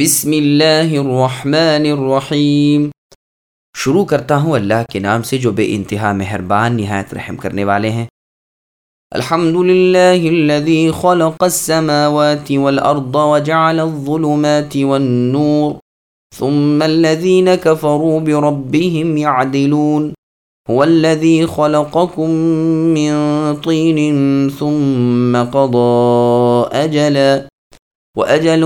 بسم اللہ الرحمن الرحیم شروع کرتا ہوں اللہ کے نام سے جو بے انتہا مہربان نہایت رحم کرنے والے ہیں۔ الحمد للہ الذي خلق السماوات والارض وجعل الظلمات والنور ثم الذين كفروا بربهم يعدلون هو الذي خلقكم من طين ثم قضى أجلاً وأجل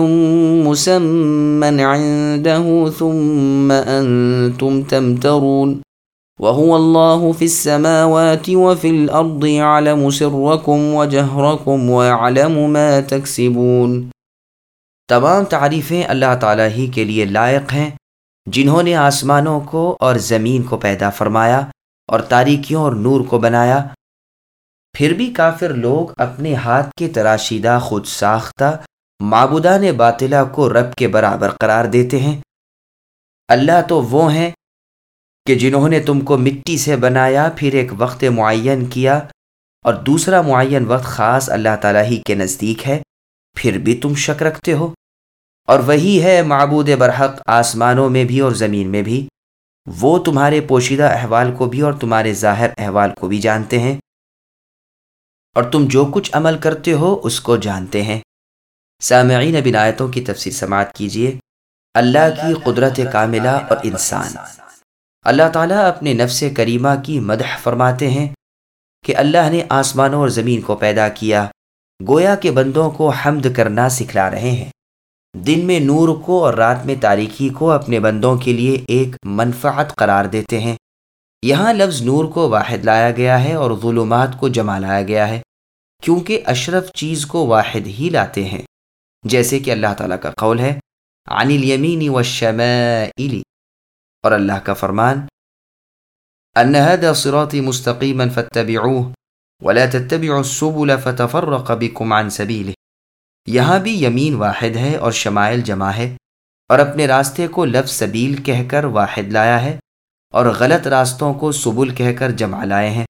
مسمى عنده ثم أنتم تمترون وهو الله في السماوات وفي الأرض يعلم سركم وجهركم ويعلم ما تكسبون تمام تعریفیں اللہ تعالیٰ ہی کے لیے لائق ہیں، جنہوں نے آسمانوں کو اور زمین کو پیدا فرمایا اور تاریکیوں اور نور کو بنایا۔ پھر بھی کافر لوگ اپنے ہاتھ کے تراشیدہ خود ساختہ معبودان باطلا کو رب کے برابر قرار دیتے ہیں۔ اللہ تو وہ ہیں کہ جنہوں نے تم کو مٹی سے بنایا، پھر ایک وقت معین کیا اور دوسرا معین وقت خاص اللہ تعالیٰ ہی کے نزدیک ہے، پھر بھی تم شک رکھتے ہو۔ اور وہی ہے معبود برحق آسمانوں میں بھی اور زمین میں بھی۔ وہ تمہارے پوشیدہ احوال کو بھی اور تمہارے ظاہر احوال کو بھی جانتے ہیں۔ اور تم جو کچھ عمل کرتے ہو، اس کو جانتے ہیں۔ سامعین بن آیتوں کی تفسیر سماعت کیجیے اللہ کی قدرت کاملہ اور انسان۔ اللہ تعالیٰ اپنے نفس کریمہ کی مدح فرماتے ہیں کہ اللہ نے آسمانوں اور زمین کو پیدا کیا۔ گویا کے بندوں کو حمد کرنا سکھلا رہے ہیں۔ دن میں نور کو اور رات میں تاریکی کو اپنے بندوں کے لیے ایک منفعت قرار دیتے ہیں۔ یہاں لفظ نور کو واحد لایا گیا ہے اور ظلمات کو جمع لایا گیا ہے۔ کیونکہ اشرف چیز کو واحد ہی لاتے ہیں۔ جیسے کہ اللہ تعالیٰ کا قول ہے، عن الیمین والشمائل۔ اور اللہ کا فرمان ان هذا صراطی مستقیما فاتبعوه ولا تتبعوا السبل فتفرق بكم عن سبیلہ یہاں بھی یمین واحد ہے اور شمائل جمع ہے اور اپنے راستے کو لفظ سبیل کہہ کر واحد لایا ہے اور غلط راستوں کو سبل کہہ کر جمع لائے ہیں۔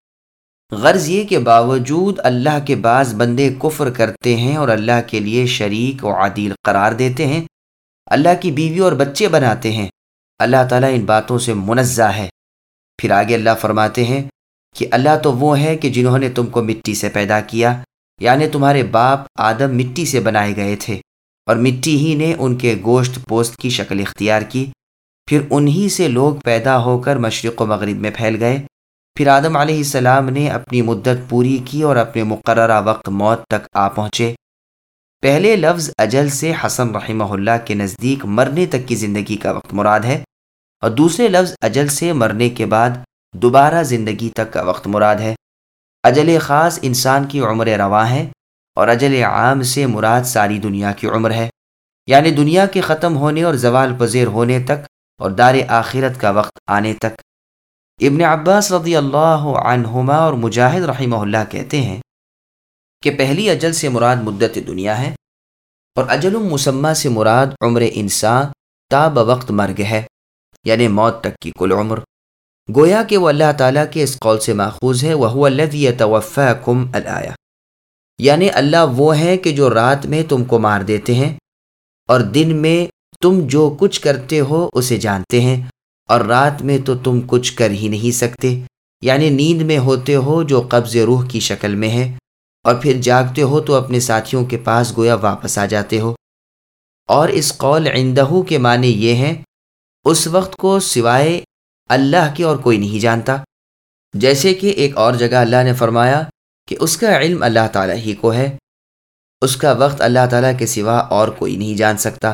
غرض یہ کہ باوجود اللہ کے بعض بندے کفر کرتے ہیں اور اللہ کے لیے شریک و عادل قرار دیتے ہیں، اللہ کی بیوی اور بچے بناتے ہیں۔ اللہ تعالیٰ ان باتوں سے منزہ ہے۔ پھر آگے اللہ فرماتے ہیں کہ اللہ تو وہ ہے کہ جنہوں نے تم کو مٹی سے پیدا کیا یعنی تمہارے باپ آدم مٹی سے بنائے گئے تھے، اور مٹی ہی نے ان کے گوشت پوست کی شکل اختیار کی۔ پھر انہی سے لوگ پیدا ہو کر مشرق و مغرب میں پھیل گئے۔ پھر آدم علیہ السلام نے اپنی مدت پوری کی اور اپنے مقررہ وقت موت تک آ پہنچے۔ پہلے لفظ اجل سے حسن رحمہ اللہ کے نزدیک مرنے تک کی زندگی کا وقت مراد ہے اور دوسرے لفظ اجل سے مرنے کے بعد دوبارہ زندگی تک کا وقت مراد ہے۔ اجل خاص انسان کی عمر رواں ہے اور اجل عام سے مراد ساری دنیا کی عمر ہے۔ یعنی دنیا کے ختم ہونے اور زوال پذیر ہونے تک اور دار آخرت کا وقت آنے تک ابن عباس رضی اللہ عنہما اور مجاہد رحمہ اللہ کہتے ہیں کہ پہلی اجل سے مراد مدت دنیا ہے اور اجل مسمہ سے مراد عمر انسان تا بوقت مرگ ہے یعنی موت تک کی کل عمر۔ گویا کہ وہ اللہ تعالیٰ کے اس قول سے ماخوذ ہے وہ الذي يتوفاكم الایا یعنی اللہ وہ ہے کہ جو رات میں تم کو مار دیتے ہیں اور دن میں تم جو کچھ کرتے ہو اسے جانتے ہیں۔ اور رات میں تو تم کچھ کر ہی نہیں سکتے۔ یعنی نیند میں ہوتے ہو جو قبض روح کی شکل میں ہے، اور پھر جاگتے ہو تو اپنے ساتھیوں کے پاس گویا واپس آ جاتے ہو۔ اور اس قول عندہ کے معنی یہ ہیں، اس وقت کو سوائے اللہ کے اور کوئی نہیں جانتا۔ جیسے کہ ایک اور جگہ اللہ نے فرمایا کہ اس کا علم اللہ تعالیٰ ہی کو ہے۔ اس کا وقت اللہ تعالیٰ کے سوا اور کوئی نہیں جان سکتا۔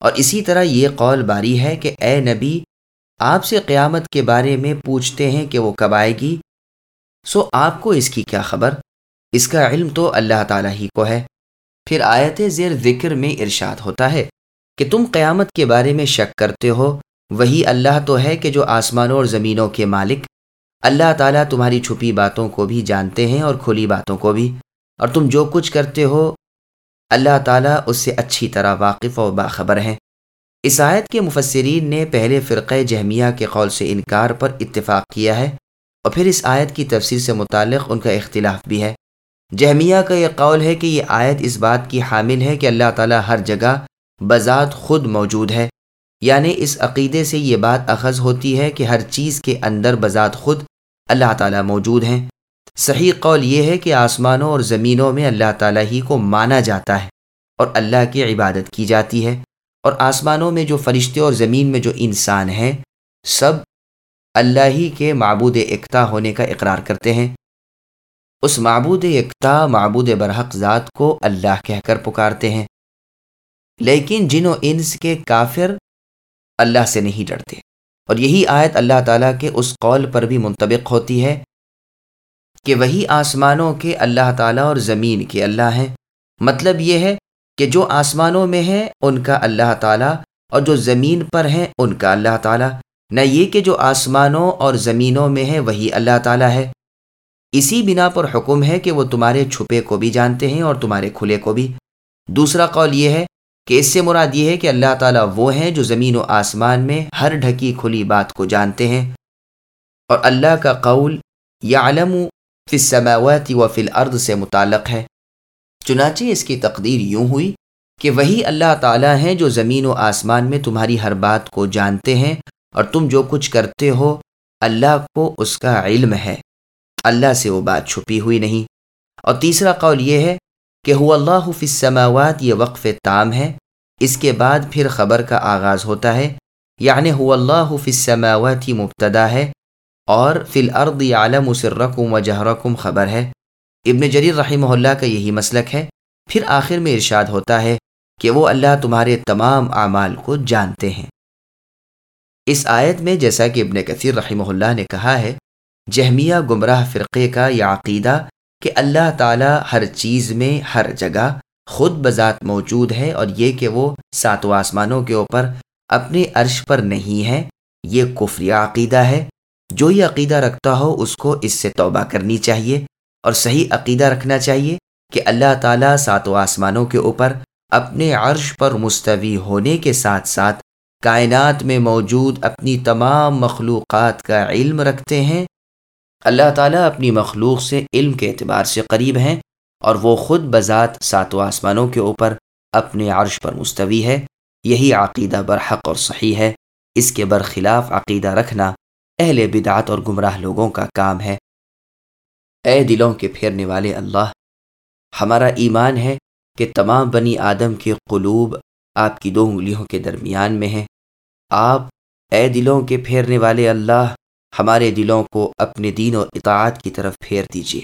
اور اسی طرح یہ قول باری ہے کہ اے نبی آپ سے قیامت کے بارے میں پوچھتے ہیں کہ وہ کب آئے گی، سو آپ کو اس کی کیا خبر؟ اس کا علم تو اللہ تعالیٰ ہی کو ہے۔ پھر آیت زیر ذکر میں ارشاد ہوتا ہے کہ تم قیامت کے بارے میں شک کرتے ہو۔ وہی اللہ تو ہے کہ جو آسمانوں اور زمینوں کے مالک، اللہ تعالیٰ تمہاری چھپی باتوں کو بھی جانتے ہیں اور کھلی باتوں کو بھی۔ اور تم جو کچھ کرتے ہو، اللہ تعالیٰ اس سے اچھی طرح واقف و باخبر ہیں۔ اس آیت کے مفسرین نے پہلے فرقہ جہمیہ کے قول سے انکار پر اتفاق کیا ہے اور پھر اس آیت کی تفسیر سے متعلق ان کا اختلاف بھی ہے۔ جہمیہ کا یہ قول ہے کہ یہ آیت اس بات کی حامل ہے کہ اللہ تعالیٰ ہر جگہ بذات خود موجود ہے۔ یعنی اس عقیدے سے یہ بات اخذ ہوتی ہے کہ ہر چیز کے اندر بذات خود اللہ تعالیٰ موجود ہیں۔ صحیح قول یہ ہے کہ آسمانوں اور زمینوں میں اللہ تعالیٰ ہی کو مانا جاتا ہے اور اللہ کی عبادت کی جاتی ہے۔ اور آسمانوں میں جو فرشتے اور زمین میں جو انسان ہیں، سب اللہ ہی کے معبود اقتا ہونے کا اقرار کرتے ہیں۔ اس معبود اقتا معبود برحق ذات کو اللہ کہہ کر پکارتے ہیں۔ لیکن جن و انس کے کافر اللہ سے نہیں ڈرتے۔ اور یہی آیت اللہ تعالیٰ کے اس قول پر بھی منطبق ہوتی ہے کہ وہی آسمانوں کے اللہ تعالیٰ اور زمین کے اللہ ہیں۔ مطلب یہ ہے کہ جو آسمانوں میں ہیں، ان کا اللہ تعالیٰ، اور جو زمین پر ہیں، ان کا اللہ تعالیٰ۔ نہ یہ کہ جو آسمانوں اور زمینوں میں ہے وہی اللہ تعالیٰ ہے۔ اسی بنا پر حکم ہے کہ وہ تمہارے چھپے کو بھی جانتے ہیں اور تمہارے کھلے کو بھی۔ دوسرا قول یہ ہے کہ اس سے مراد یہ ہے کہ اللہ تعالیٰ وہ ہیں جو زمین و آسمان میں ہر ڈھکی کھلی بات کو جانتے ہیں۔ اور اللہ کا قول یا علم فی السماوات و فی الارض سے متعلق ہے۔ چنانچہ اس کی تقدیر یوں ہوئی کہ وہی اللہ تعالیٰ ہیں جو زمین و آسمان میں تمہاری ہر بات کو جانتے ہیں اور تم جو کچھ کرتے ہو، اللہ کو اس کا علم ہے۔ اللہ سے وہ بات چھپی ہوئی نہیں۔ اور تیسرا قول یہ ہے کہ ہو اللہ فی السماوات، یہ وقف تام ہے۔ اس کے بعد پھر خبر کا آغاز ہوتا ہے۔ یعنی ہو اللہ فی السماوات ہی مبتدا ہے اور فی الارض عالم سرکم و جہرکم خبر ہے۔ ابن جریر رحمہ اللہ کا یہی مسلک ہے۔ پھر آخر میں ارشاد ہوتا ہے کہ وہ اللہ تمہارے تمام اعمال کو جانتے ہیں۔ اس آیت میں جیسا کہ ابن کثیر رحمہ اللہ نے کہا ہے، جہمیہ گمراہ فرقے کا یہ عقیدہ کہ اللہ تعالیٰ ہر چیز میں ہر جگہ خود بذات موجود ہے اور یہ کہ وہ ساتوں آسمانوں کے اوپر اپنے عرش پر نہیں ہے، یہ کفری عقیدہ ہے۔ جو یہ عقیدہ رکھتا ہو، اس کو اس سے توبہ کرنی چاہیے۔ اور صحیح عقیدہ رکھنا چاہیے کہ اللہ تعالیٰ ساتوں آسمانوں کے اوپر اپنے عرش پر مستوی ہونے کے ساتھ ساتھ کائنات میں موجود اپنی تمام مخلوقات کا علم رکھتے ہیں۔ اللہ تعالیٰ اپنی مخلوق سے علم کے اعتبار سے قریب ہیں اور وہ خود بذات ساتوں آسمانوں کے اوپر اپنے عرش پر مستوی ہے۔ یہی عقیدہ برحق اور صحیح ہے۔ اس کے برخلاف عقیدہ رکھنا اہل بدعت اور گمراہ لوگوں کا کام ہے۔ اے دلوں کے پھیرنے والے اللہ، ہمارا ایمان ہے کہ تمام بنی آدم کے قلوب آپ کی دو انگلیوں کے درمیان میں ہیں۔ آپ، اے دلوں کے پھیرنے والے اللہ، ہمارے دلوں کو اپنے دین اور اطاعت کی طرف پھیر دیجیے